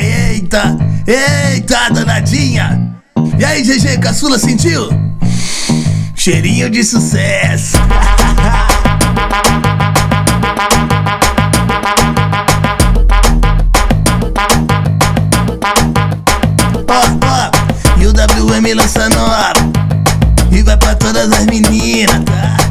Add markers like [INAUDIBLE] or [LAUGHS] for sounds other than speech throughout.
eita, eita, danadinha. E aí, GG, caçula sentiu? Cheirinho de sucesso. [LAUGHS] E o WM lança nova. E vai pra todas as meninas, tá?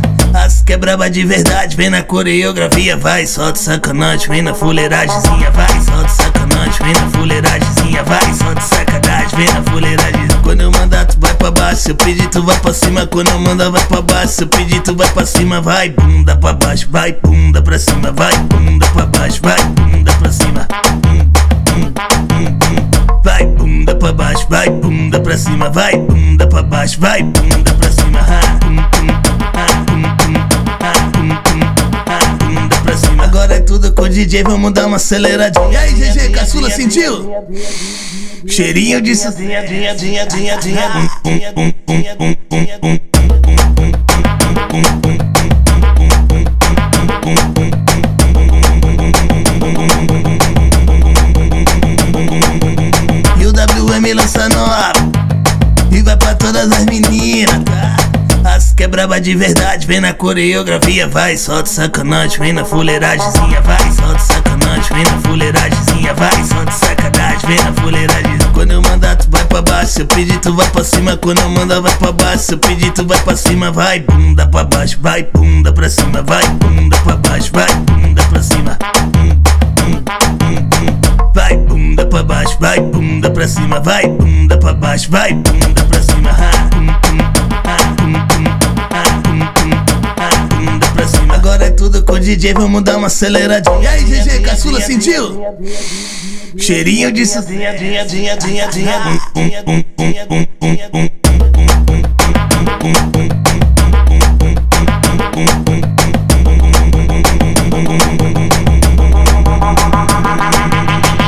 Que é braba de verdade, vem na coreografia, vai, solta sacanagem, vem na fuleiragemzinha, vai, solta sacanagem, vem na fuleiragemzinha, vai, solta sacanagem, vem na fuleiragem. Quando eu mandar, tu vai pra baixo, se eu pedir, tu vai pra cima. Quando eu mandar, vai pra baixo, se eu pedir, tu vai pra cima, vai, bunda pra baixo, vai, bunda pra cima, vai, bunda pra baixo, vai, bunda pra cima. Vai bunda pra baixo, vai bunda pra cima, vai bunda pra baixo, vai bunda pra cima. Tudo com o DJ, vamos dar uma aceleradinha. E aí, GG, caçula sentiu? Cheirinho de braba de verdade, vem na coreografia Vai, solta sacanagem, vem na fuleiragemzinha Vai, solta sacanagem, vem na fuleiragemzinha Vai, solta sacanagem, vem na fuleiragem. Quando eu mandar, tu vai pra baixo Se eu pedir, tu vai pra cima. Quando eu mandar, vai pra baixo Se eu pedir, tu vai pra cima. Vai, bunda pra baixo, vai, bunda pra cima. Vai, bunda pra baixo, vai, bunda pra cima. Vai bunda pra baixo, vai bunda pra cima, vai bunda pra baixo, vai bunda É o DJ, vamos dar uma aceleradinha. E aí, GG, caçula sentiu? Cheirinho de sucinha, dinha, dinha, dinha, dinha.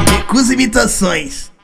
Recusa imitações.